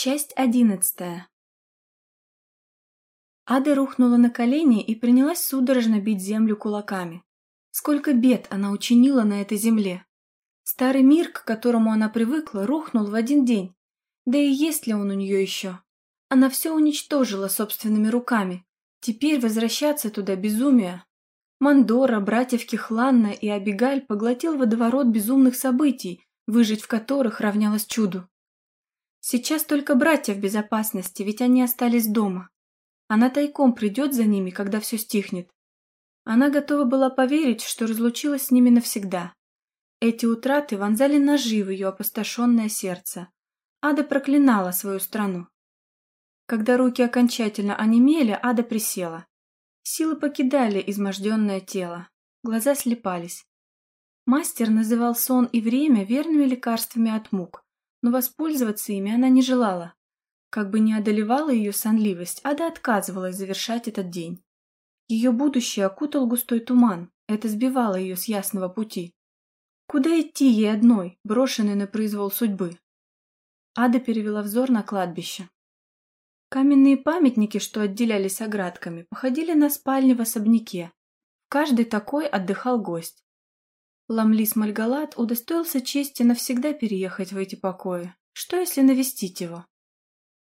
Часть одиннадцатая. Ада рухнула на колени и принялась судорожно бить землю кулаками. Сколько бед она учинила на этой земле. Старый мир, к которому она привыкла, рухнул в один день. Да и есть ли он у нее еще? Она все уничтожила собственными руками. Теперь возвращаться туда безумие. Мандора, братьев Кихланна и Абигаль поглотил водоворот безумных событий, выжить в которых равнялось чуду. Сейчас только братья в безопасности, ведь они остались дома. Она тайком придет за ними, когда все стихнет. Она готова была поверить, что разлучилась с ними навсегда. Эти утраты вонзали ножи в ее опустошенное сердце. Ада проклинала свою страну. Когда руки окончательно онемели, Ада присела. Силы покидали изможденное тело. Глаза слепались. Мастер называл сон и время верными лекарствами от мук но воспользоваться ими она не желала. Как бы ни одолевала ее сонливость, Ада отказывалась завершать этот день. Ее будущее окутал густой туман, это сбивало ее с ясного пути. Куда идти ей одной, брошенной на произвол судьбы? Ада перевела взор на кладбище. Каменные памятники, что отделялись оградками, походили на спальни в особняке. В каждой такой отдыхал гость. Ламлис Мальгалат удостоился чести навсегда переехать в эти покои. Что, если навестить его?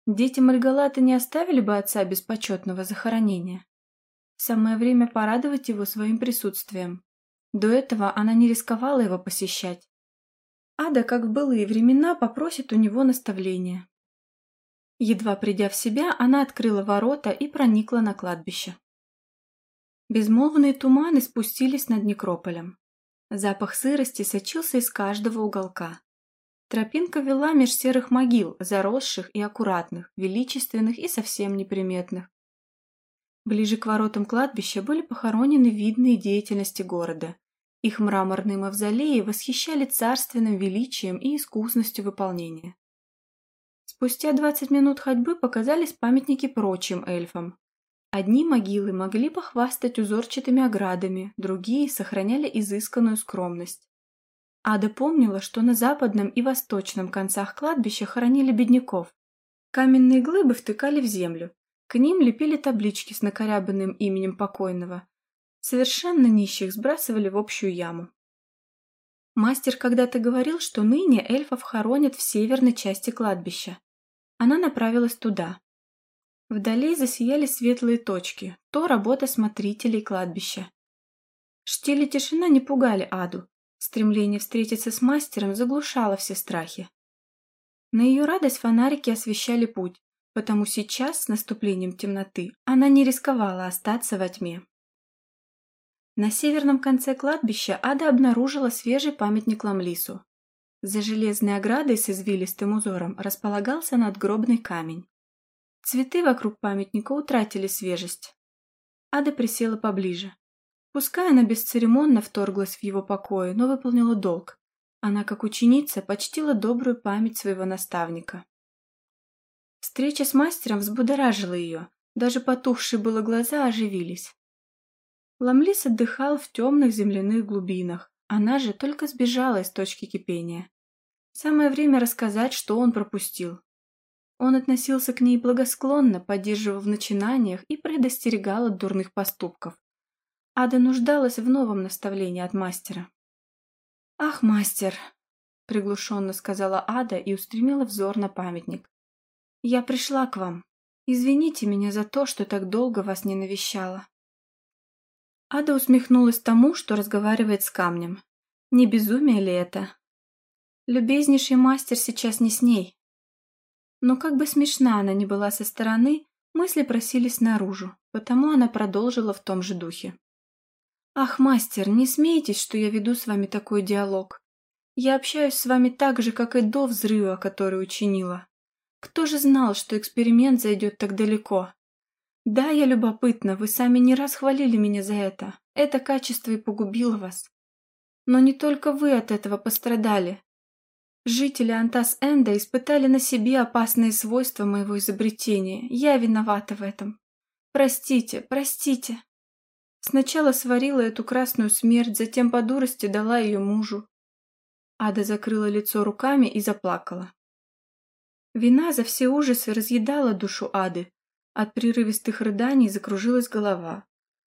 Дети Мальгалата не оставили бы отца без почетного захоронения. Самое время порадовать его своим присутствием. До этого она не рисковала его посещать. Ада, как в былые времена, попросит у него наставления. Едва придя в себя, она открыла ворота и проникла на кладбище. Безмолвные туманы спустились над некрополем. Запах сырости сочился из каждого уголка. Тропинка вела меж серых могил, заросших и аккуратных, величественных и совсем неприметных. Ближе к воротам кладбища были похоронены видные деятельности города. Их мраморные мавзолеи восхищали царственным величием и искусностью выполнения. Спустя 20 минут ходьбы показались памятники прочим эльфам, Одни могилы могли похвастать узорчатыми оградами, другие сохраняли изысканную скромность. Ада помнила, что на западном и восточном концах кладбища хоронили бедняков. Каменные глыбы втыкали в землю, к ним лепили таблички с накорябанным именем покойного. Совершенно нищих сбрасывали в общую яму. Мастер когда-то говорил, что ныне эльфов хоронят в северной части кладбища. Она направилась туда. Вдали засияли светлые точки, то работа смотрителей кладбища. Штиль и тишина не пугали Аду. Стремление встретиться с мастером заглушало все страхи. На ее радость фонарики освещали путь, потому сейчас, с наступлением темноты, она не рисковала остаться во тьме. На северном конце кладбища Ада обнаружила свежий памятник Ламлису. За железной оградой с извилистым узором располагался надгробный камень. Цветы вокруг памятника утратили свежесть. Ада присела поближе. Пускай она бесцеремонно вторглась в его покои, но выполнила долг. Она, как ученица, почтила добрую память своего наставника. Встреча с мастером взбудоражила ее, даже потухшие было глаза оживились. Ламлис отдыхал в темных земляных глубинах, она же только сбежала из точки кипения. Самое время рассказать, что он пропустил. Он относился к ней благосклонно, поддерживал в начинаниях и предостерегал от дурных поступков. Ада нуждалась в новом наставлении от мастера. «Ах, мастер!» — приглушенно сказала Ада и устремила взор на памятник. «Я пришла к вам. Извините меня за то, что так долго вас не навещала». Ада усмехнулась тому, что разговаривает с камнем. Не безумие ли это? Любезнейший мастер сейчас не с ней, но как бы смешна она ни была со стороны, мысли просились наружу, потому она продолжила в том же духе. «Ах, мастер, не смейтесь, что я веду с вами такой диалог. Я общаюсь с вами так же, как и до взрыва, который учинила. Кто же знал, что эксперимент зайдет так далеко? Да, я любопытна, вы сами не раз хвалили меня за это. Это качество и погубило вас. Но не только вы от этого пострадали. Жители Антас-Энда испытали на себе опасные свойства моего изобретения. Я виновата в этом. Простите, простите. Сначала сварила эту красную смерть, затем по дурости дала ее мужу. Ада закрыла лицо руками и заплакала. Вина за все ужасы разъедала душу Ады. От прерывистых рыданий закружилась голова.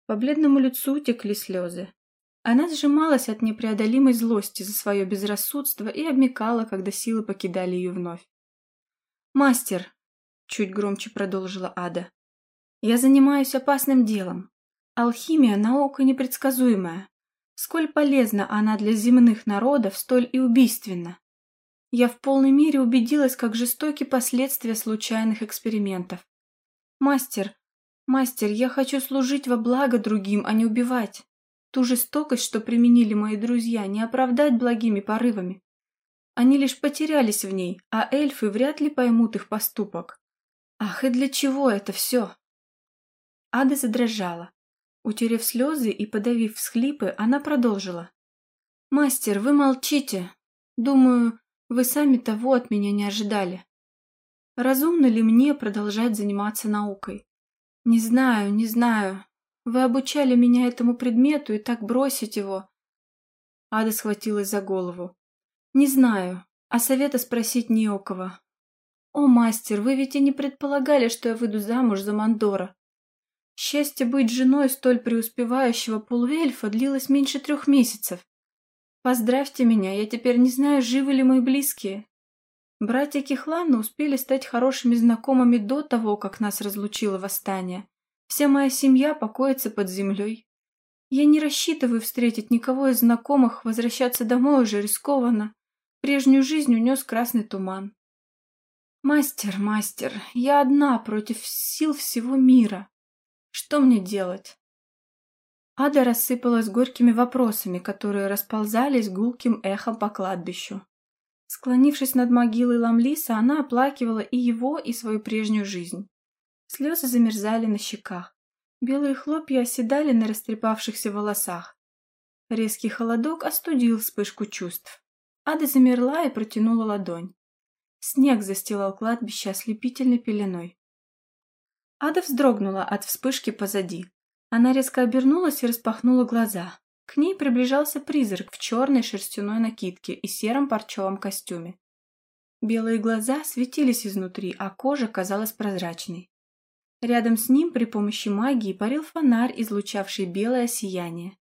По бледному лицу текли слезы. Она сжималась от непреодолимой злости за свое безрассудство и обмекала, когда силы покидали ее вновь. «Мастер», — чуть громче продолжила Ада, — «я занимаюсь опасным делом. Алхимия — наука непредсказуемая. Сколь полезна она для земных народов, столь и убийственна. Я в полной мере убедилась, как жестоки последствия случайных экспериментов. Мастер, мастер, я хочу служить во благо другим, а не убивать. Ту жестокость, что применили мои друзья, не оправдать благими порывами. Они лишь потерялись в ней, а эльфы вряд ли поймут их поступок. Ах, и для чего это все? Ада задрожала. Утерев слезы и подавив всхлипы, она продолжила. «Мастер, вы молчите. Думаю, вы сами того от меня не ожидали. Разумно ли мне продолжать заниматься наукой? Не знаю, не знаю. Вы обучали меня этому предмету и так бросить его. Ада схватилась за голову. Не знаю, а совета спросить не у кого. О, мастер, вы ведь и не предполагали, что я выйду замуж за Мандора. Счастье быть женой столь преуспевающего полуэльфа длилось меньше трех месяцев. Поздравьте меня, я теперь не знаю, живы ли мои близкие. Братья Кихлана успели стать хорошими знакомыми до того, как нас разлучило восстание. Вся моя семья покоится под землей. Я не рассчитываю встретить никого из знакомых, возвращаться домой уже рискованно. Прежнюю жизнь унес красный туман. Мастер, мастер, я одна против сил всего мира. Что мне делать? Ада рассыпалась горькими вопросами, которые расползались гулким эхом по кладбищу. Склонившись над могилой Ламлиса, она оплакивала и его, и свою прежнюю жизнь. Слезы замерзали на щеках. Белые хлопья оседали на растрепавшихся волосах. Резкий холодок остудил вспышку чувств. Ада замерла и протянула ладонь. Снег застилал кладбище ослепительной пеленой. Ада вздрогнула от вспышки позади. Она резко обернулась и распахнула глаза. К ней приближался призрак в черной шерстяной накидке и сером парчевом костюме. Белые глаза светились изнутри, а кожа казалась прозрачной. Рядом с ним при помощи магии парил фонарь, излучавший белое сияние.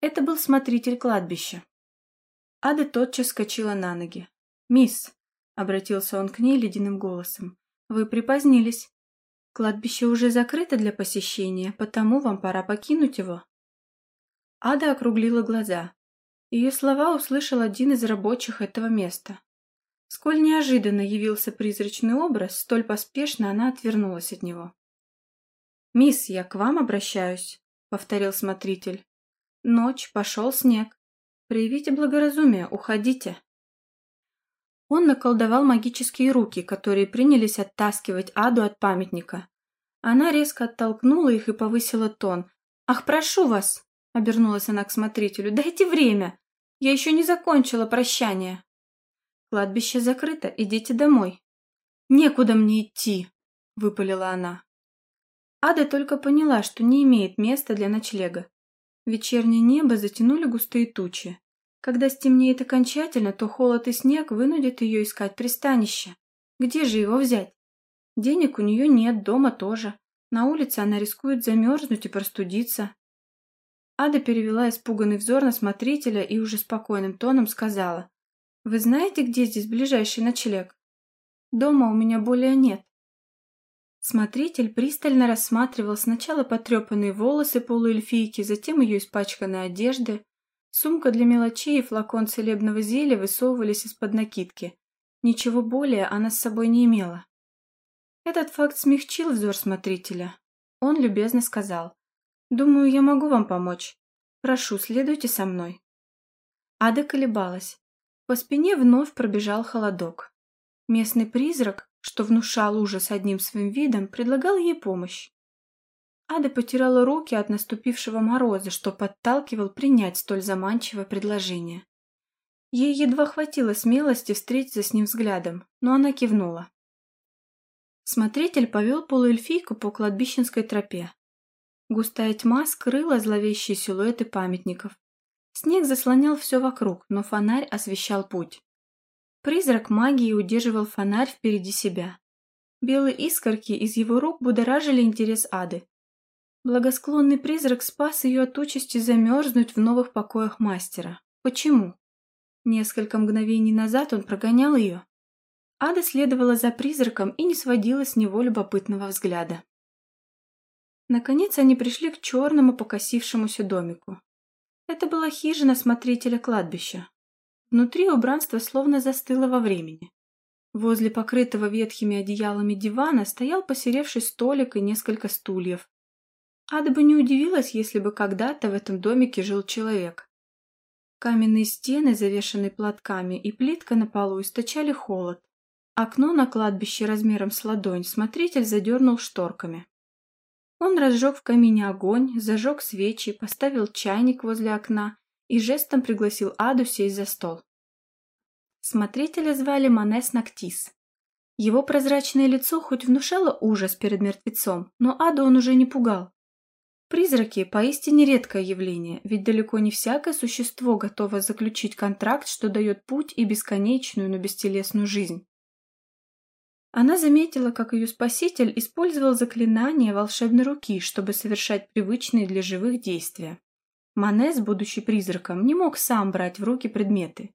Это был смотритель кладбища. Ада тотчас скочила на ноги. «Мисс», — обратился он к ней ледяным голосом, — «вы припозднились. Кладбище уже закрыто для посещения, потому вам пора покинуть его». Ада округлила глаза. Ее слова услышал один из рабочих этого места. Сколь неожиданно явился призрачный образ, столь поспешно она отвернулась от него. «Мисс, я к вам обращаюсь», — повторил смотритель. «Ночь, пошел снег. Проявите благоразумие, уходите». Он наколдовал магические руки, которые принялись оттаскивать Аду от памятника. Она резко оттолкнула их и повысила тон. «Ах, прошу вас!» — обернулась она к смотрителю. «Дайте время! Я еще не закончила прощание!» «Кладбище закрыто, идите домой!» «Некуда мне идти!» — выпалила она. Ада только поняла, что не имеет места для ночлега. Вечернее небо затянули густые тучи. Когда стемнеет окончательно, то холод и снег вынудят ее искать пристанище. Где же его взять? Денег у нее нет, дома тоже. На улице она рискует замерзнуть и простудиться. Ада перевела испуганный взор на смотрителя и уже спокойным тоном сказала. «Вы знаете, где здесь ближайший ночлег? Дома у меня более нет». Смотритель пристально рассматривал сначала потрепанные волосы полуэльфийки, затем ее испачканные одежды. Сумка для мелочей и флакон целебного зелья высовывались из-под накидки. Ничего более она с собой не имела. Этот факт смягчил взор смотрителя. Он любезно сказал. Думаю, я могу вам помочь. Прошу, следуйте со мной. Ада колебалась. По спине вновь пробежал холодок. Местный призрак, что внушал ужас одним своим видом, предлагал ей помощь. Ада потирала руки от наступившего мороза, что подталкивал принять столь заманчивое предложение. Ей едва хватило смелости встретиться с ним взглядом, но она кивнула. Смотритель повел полуэльфийку по кладбищенской тропе. Густая тьма скрыла зловещие силуэты памятников. Снег заслонял все вокруг, но фонарь освещал путь. Призрак магии удерживал фонарь впереди себя. Белые искорки из его рук будоражили интерес Ады. Благосклонный призрак спас ее от участи замерзнуть в новых покоях мастера. Почему? Несколько мгновений назад он прогонял ее. Ада следовала за призраком и не сводила с него любопытного взгляда. Наконец они пришли к черному покосившемуся домику. Это была хижина смотрителя кладбища. Внутри убранство словно застыло во времени. Возле покрытого ветхими одеялами дивана стоял посеревший столик и несколько стульев. Ада бы не удивилась, если бы когда-то в этом домике жил человек. Каменные стены, завешанные платками, и плитка на полу источали холод. Окно на кладбище размером с ладонь смотритель задернул шторками. Он разжег в камине огонь, зажег свечи, поставил чайник возле окна и жестом пригласил Аду сесть за стол. Смотрителя звали Манес Нактис. Его прозрачное лицо хоть внушало ужас перед мертвецом, но Аду он уже не пугал. Призраки – поистине редкое явление, ведь далеко не всякое существо готово заключить контракт, что дает путь и бесконечную, но бестелесную жизнь. Она заметила, как ее спаситель использовал заклинание волшебной руки, чтобы совершать привычные для живых действия. Манес, будучи призраком, не мог сам брать в руки предметы.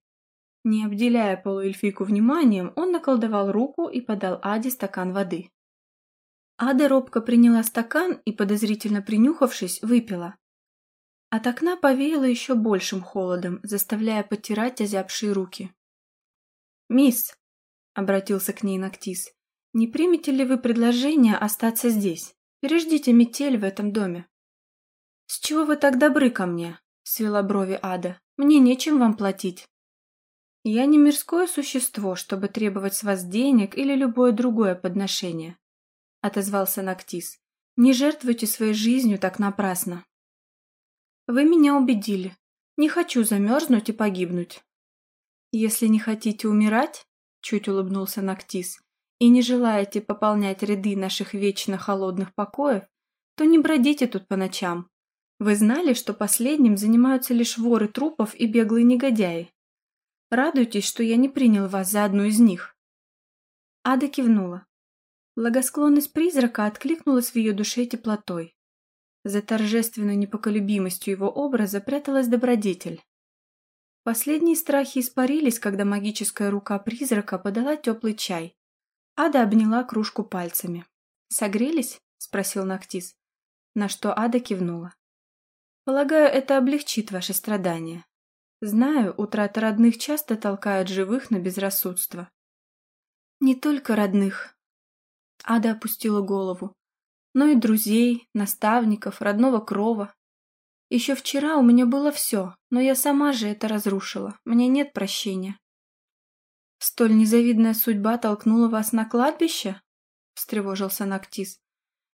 Не обделяя полуэльфийку вниманием, он наколдовал руку и подал Аде стакан воды. Ада робко приняла стакан и, подозрительно принюхавшись, выпила. От окна повеяло еще большим холодом, заставляя потирать озябшие руки. «Мисс», — обратился к ней Ноктис, — «не примете ли вы предложение остаться здесь? Переждите метель в этом доме». «С чего вы так добры ко мне?» — свела брови Ада. «Мне нечем вам платить». «Я не мирское существо, чтобы требовать с вас денег или любое другое подношение отозвался Нактис. «Не жертвуйте своей жизнью так напрасно». «Вы меня убедили. Не хочу замерзнуть и погибнуть». «Если не хотите умирать», — чуть улыбнулся Нактис, «и не желаете пополнять ряды наших вечно холодных покоев, то не бродите тут по ночам. Вы знали, что последним занимаются лишь воры трупов и беглые негодяи? Радуйтесь, что я не принял вас за одну из них». Ада кивнула. Благосклонность призрака откликнулась в ее душе теплотой. За торжественной непоколебимостью его образа пряталась добродетель. Последние страхи испарились, когда магическая рука призрака подала теплый чай. Ада обняла кружку пальцами. «Согрелись?» – спросил Нактис. На что Ада кивнула. «Полагаю, это облегчит ваши страдания. Знаю, утрата родных часто толкают живых на безрассудство». «Не только родных», Ада опустила голову. Но и друзей, наставников, родного крова. Еще вчера у меня было все, но я сама же это разрушила. Мне нет прощения. Столь незавидная судьба толкнула вас на кладбище? Встревожился Нактис.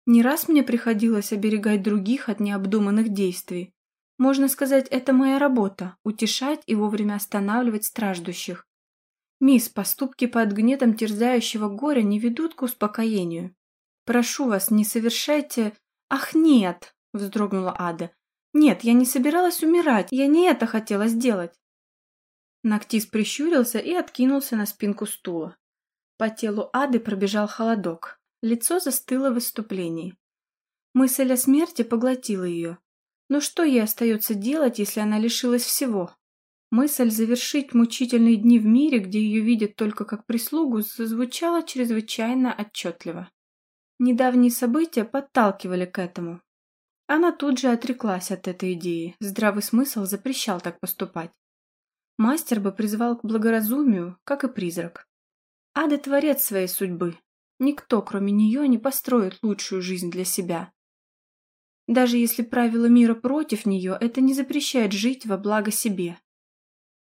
Не раз мне приходилось оберегать других от необдуманных действий. Можно сказать, это моя работа – утешать и вовремя останавливать страждущих. Мисс, поступки под гнетом терзающего горя не ведут к успокоению. Прошу вас, не совершайте... Ах, нет, вздрогнула Ада. Нет, я не собиралась умирать, я не это хотела сделать. Нактис прищурился и откинулся на спинку стула. По телу Ады пробежал холодок. Лицо застыло в выступлении. Мысль о смерти поглотила ее. Но что ей остается делать, если она лишилась всего? Мысль завершить мучительные дни в мире, где ее видят только как прислугу, зазвучала чрезвычайно отчетливо. Недавние события подталкивали к этому. Она тут же отреклась от этой идеи, здравый смысл запрещал так поступать. Мастер бы призвал к благоразумию, как и призрак. Ада творец своей судьбы. Никто, кроме нее, не построит лучшую жизнь для себя. Даже если правила мира против нее, это не запрещает жить во благо себе.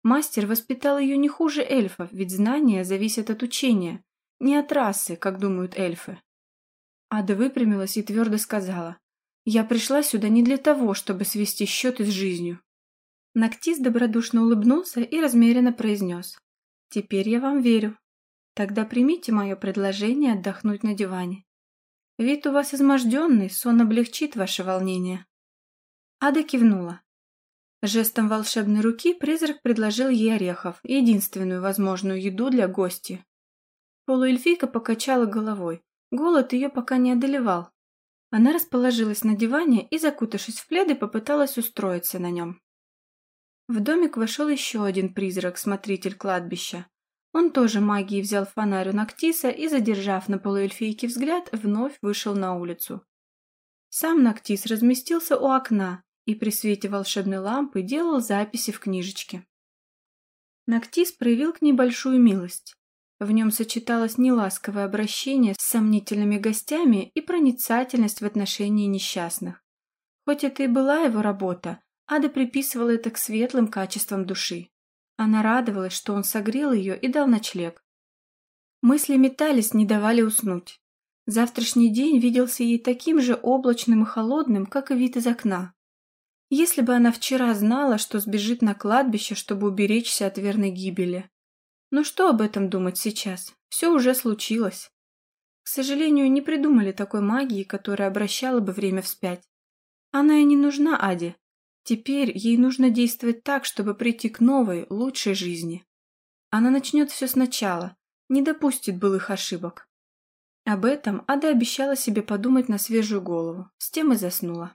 Мастер воспитал ее не хуже эльфов, ведь знания зависят от учения, не от расы, как думают эльфы. Ада выпрямилась и твердо сказала, «Я пришла сюда не для того, чтобы свести счеты с жизнью». Ноктис добродушно улыбнулся и размеренно произнес, «Теперь я вам верю. Тогда примите мое предложение отдохнуть на диване. Вид у вас изможденный, сон облегчит ваше волнение». Ада кивнула. Жестом волшебной руки призрак предложил ей орехов, единственную возможную еду для гостя. Полуэльфийка покачала головой. Голод ее пока не одолевал. Она расположилась на диване и, закутавшись в пледы, попыталась устроиться на нем. В домик вошел еще один призрак, смотритель кладбища. Он тоже магией взял фонарь у Нактиса и, задержав на полуэльфийке взгляд, вновь вышел на улицу. Сам Нактис разместился у окна и при свете волшебной лампы делал записи в книжечке. Нактис проявил к ней большую милость. В нем сочеталось неласковое обращение с сомнительными гостями и проницательность в отношении несчастных. Хоть это и была его работа, Ада приписывала это к светлым качествам души. Она радовалась, что он согрел ее и дал ночлег. Мысли метались, не давали уснуть. Завтрашний день виделся ей таким же облачным и холодным, как и вид из окна. Если бы она вчера знала, что сбежит на кладбище, чтобы уберечься от верной гибели. Но что об этом думать сейчас? Все уже случилось. К сожалению, не придумали такой магии, которая обращала бы время вспять. Она и не нужна Аде. Теперь ей нужно действовать так, чтобы прийти к новой, лучшей жизни. Она начнет все сначала, не допустит былых ошибок. Об этом Ада обещала себе подумать на свежую голову, с тем и заснула.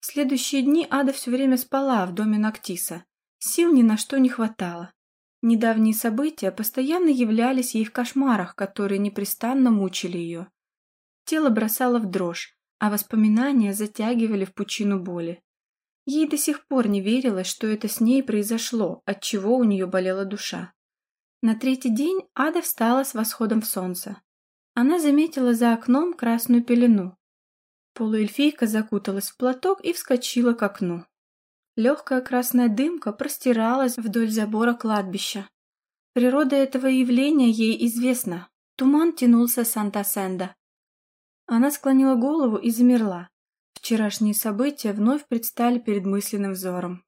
В следующие дни Ада все время спала в доме Нактиса. Сил ни на что не хватало. Недавние события постоянно являлись ей в кошмарах, которые непрестанно мучили ее. Тело бросало в дрожь, а воспоминания затягивали в пучину боли. Ей до сих пор не верилось, что это с ней произошло, от чего у нее болела душа. На третий день Ада встала с восходом солнца. Она заметила за окном красную пелену. Полуэльфийка закуталась в платок и вскочила к окну. Легкая красная дымка простиралась вдоль забора кладбища. Природа этого явления ей известна. Туман тянулся Санта-Сенда. Она склонила голову и замерла. Вчерашние события вновь предстали перед мысленным взором.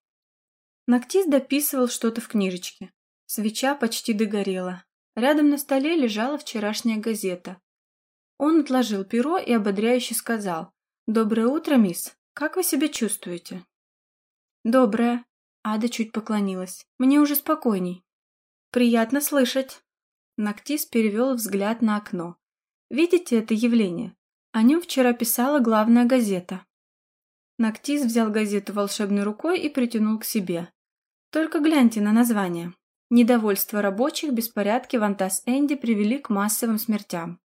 Нактис дописывал что-то в книжечке. Свеча почти догорела. Рядом на столе лежала вчерашняя газета. Он отложил перо и ободряюще сказал. «Доброе утро, мисс. Как вы себя чувствуете?» «Доброе». Ада чуть поклонилась. «Мне уже спокойней». «Приятно слышать». Нактис перевел взгляд на окно. «Видите это явление? О нем вчера писала главная газета». Нактис взял газету волшебной рукой и притянул к себе. «Только гляньте на название. Недовольство рабочих, беспорядки в Антас-Энди привели к массовым смертям.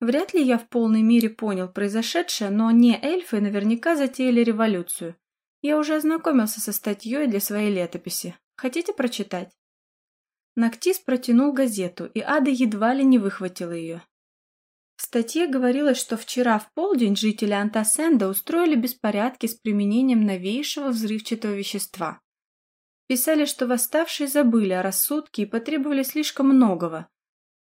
Вряд ли я в полной мере понял произошедшее, но не эльфы наверняка затеяли революцию. Я уже ознакомился со статьей для своей летописи. Хотите прочитать?» Нактис протянул газету, и Ада едва ли не выхватила ее. В статье говорилось, что вчера в полдень жители Антасенда устроили беспорядки с применением новейшего взрывчатого вещества. Писали, что восставшие забыли о рассудке и потребовали слишком многого.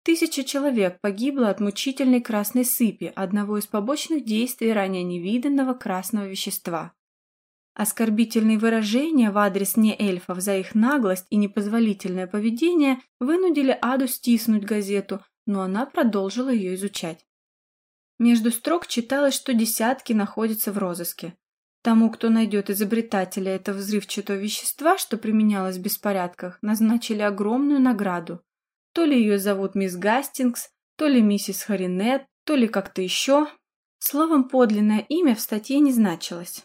Тысяча человек погибло от мучительной красной сыпи, одного из побочных действий ранее невиданного красного вещества. Оскорбительные выражения в адрес неэльфов за их наглость и непозволительное поведение вынудили Аду стиснуть газету, но она продолжила ее изучать. Между строк читалось, что десятки находятся в розыске. Тому, кто найдет изобретателя этого взрывчатого вещества, что применялось в беспорядках, назначили огромную награду. То ли ее зовут мисс Гастингс, то ли миссис Харинет, то ли как-то еще. Словом, подлинное имя в статье не значилось.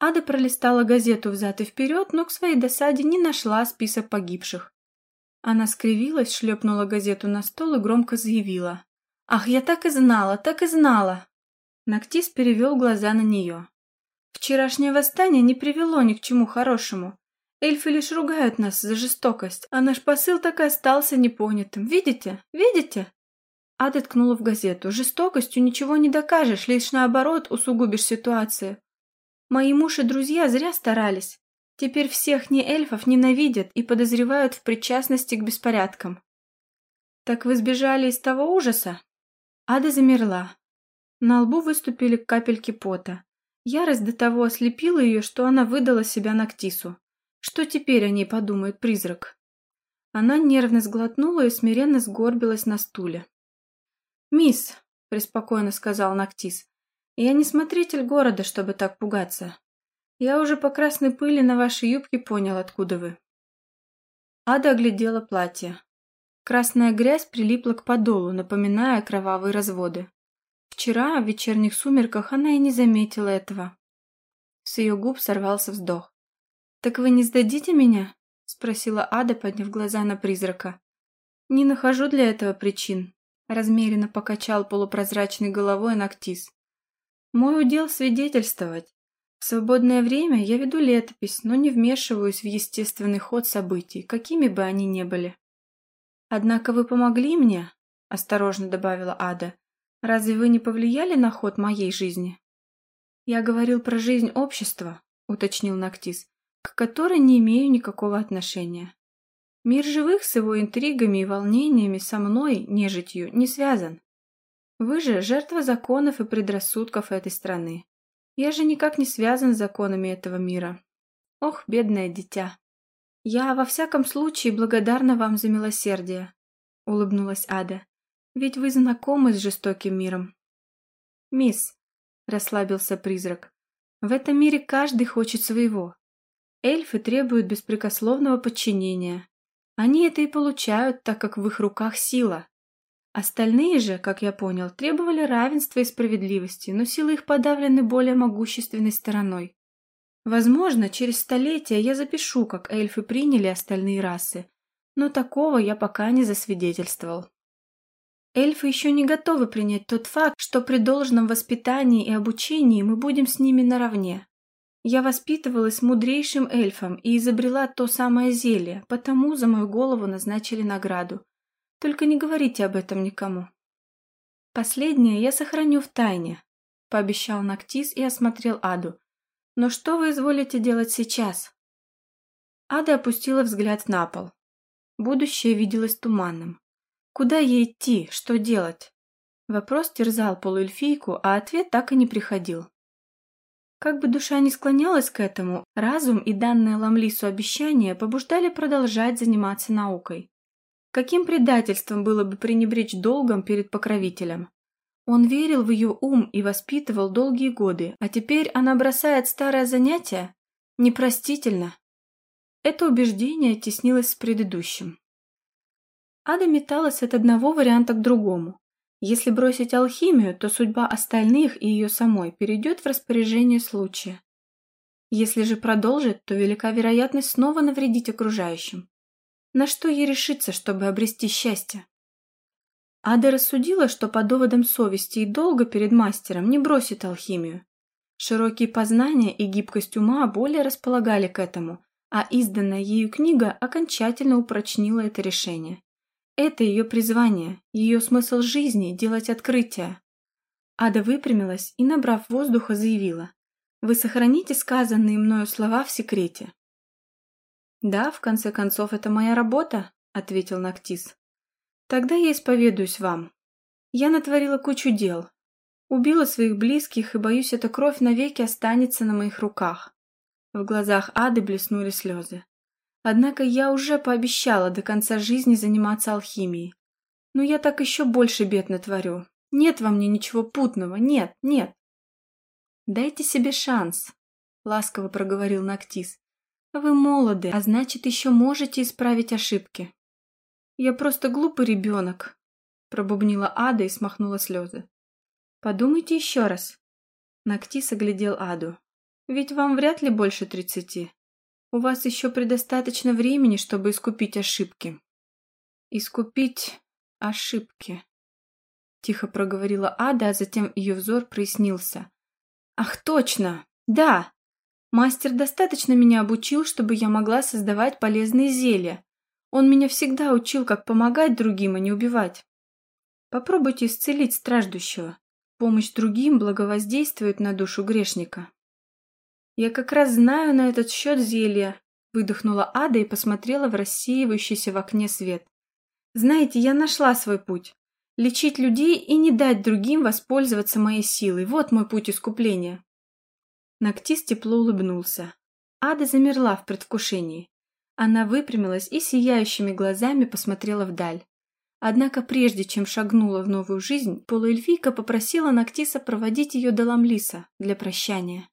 Ада пролистала газету взад и вперед, но к своей досаде не нашла список погибших. Она скривилась, шлепнула газету на стол и громко заявила. «Ах, я так и знала, так и знала!» Нактис перевел глаза на нее. «Вчерашнее восстание не привело ни к чему хорошему. Эльфы лишь ругают нас за жестокость, а наш посыл так и остался непонятым. Видите? Видите?» Ада ткнула в газету. «Жестокостью ничего не докажешь, лишь наоборот усугубишь ситуацию. Мои муж и друзья зря старались. Теперь всех не эльфов ненавидят и подозревают в причастности к беспорядкам. Так вы сбежали из того ужаса? Ада замерла. На лбу выступили капельки пота. Ярость до того ослепила ее, что она выдала себя Нактису. Что теперь о ней подумает призрак? Она нервно сглотнула и смиренно сгорбилась на стуле. «Мисс», — преспокойно сказал Нактис, я не смотритель города, чтобы так пугаться. Я уже по красной пыли на вашей юбке понял, откуда вы. Ада оглядела платье. Красная грязь прилипла к подолу, напоминая кровавые разводы. Вчера, в вечерних сумерках, она и не заметила этого. С ее губ сорвался вздох. «Так вы не сдадите меня?» — спросила Ада, подняв глаза на призрака. «Не нахожу для этого причин», — размеренно покачал полупрозрачной головой Нактис. «Мой удел свидетельствовать. В свободное время я веду летопись, но не вмешиваюсь в естественный ход событий, какими бы они ни были». «Однако вы помогли мне», — осторожно добавила Ада. «Разве вы не повлияли на ход моей жизни?» «Я говорил про жизнь общества», — уточнил Нактис, «к которой не имею никакого отношения. Мир живых с его интригами и волнениями со мной, нежитью, не связан. Вы же жертва законов и предрассудков этой страны. Я же никак не связан с законами этого мира. Ох, бедное дитя. Я во всяком случае благодарна вам за милосердие, улыбнулась Ада. Ведь вы знакомы с жестоким миром. Мисс, расслабился призрак. В этом мире каждый хочет своего. Эльфы требуют беспрекословного подчинения. Они это и получают, так как в их руках сила. Остальные же, как я понял, требовали равенства и справедливости, но силы их подавлены более могущественной стороной. Возможно, через столетия я запишу, как эльфы приняли остальные расы, но такого я пока не засвидетельствовал. Эльфы еще не готовы принять тот факт, что при должном воспитании и обучении мы будем с ними наравне. Я воспитывалась мудрейшим эльфом и изобрела то самое зелье, потому за мою голову назначили награду. Только не говорите об этом никому. Последнее я сохраню в тайне, пообещал Нактис и осмотрел Аду. Но что вы изволите делать сейчас? Ада опустила взгляд на пол. Будущее виделось туманным. Куда ей идти? Что делать? Вопрос терзал полуэльфийку, а ответ так и не приходил. Как бы душа ни склонялась к этому, разум и данное Ламлису обещание побуждали продолжать заниматься наукой. Каким предательством было бы пренебречь долгом перед покровителем? Он верил в ее ум и воспитывал долгие годы, а теперь она бросает старое занятие? Непростительно. Это убеждение теснилось с предыдущим. Ада металась от одного варианта к другому. Если бросить алхимию, то судьба остальных и ее самой перейдет в распоряжение случая. Если же продолжит, то велика вероятность снова навредить окружающим. На что ей решиться, чтобы обрести счастье? Ада рассудила, что по доводам совести и долга перед мастером не бросит алхимию. Широкие познания и гибкость ума более располагали к этому, а изданная ею книга окончательно упрочнила это решение. Это ее призвание, ее смысл жизни – делать открытия. Ада выпрямилась и, набрав воздуха, заявила. «Вы сохраните сказанные мною слова в секрете». «Да, в конце концов, это моя работа», – ответил Нактис. «Тогда я исповедуюсь вам. Я натворила кучу дел. Убила своих близких, и, боюсь, эта кровь навеки останется на моих руках». В глазах Ады блеснули слезы. Однако я уже пообещала до конца жизни заниматься алхимией. Но я так еще больше бед натворю. Нет во мне ничего путного, нет, нет. Дайте себе шанс, ласково проговорил Нактис. Вы молоды, а значит, еще можете исправить ошибки. Я просто глупый ребенок, пробубнила Ада и смахнула слезы. Подумайте еще раз. Нактис оглядел Аду. Ведь вам вряд ли больше тридцати. У вас еще предостаточно времени, чтобы искупить ошибки. Искупить ошибки. Тихо проговорила Ада, а затем ее взор прояснился. Ах, точно! Да! Мастер достаточно меня обучил, чтобы я могла создавать полезные зелья. Он меня всегда учил, как помогать другим, а не убивать. Попробуйте исцелить страждущего. Помощь другим благовоздействует на душу грешника. «Я как раз знаю на этот счет зелья», — выдохнула Ада и посмотрела в рассеивающийся в окне свет. «Знаете, я нашла свой путь. Лечить людей и не дать другим воспользоваться моей силой. Вот мой путь искупления». Нактис тепло улыбнулся. Ада замерла в предвкушении. Она выпрямилась и сияющими глазами посмотрела вдаль. Однако прежде чем шагнула в новую жизнь, полуэльфийка попросила Нактиса проводить ее до Ламлиса для прощания.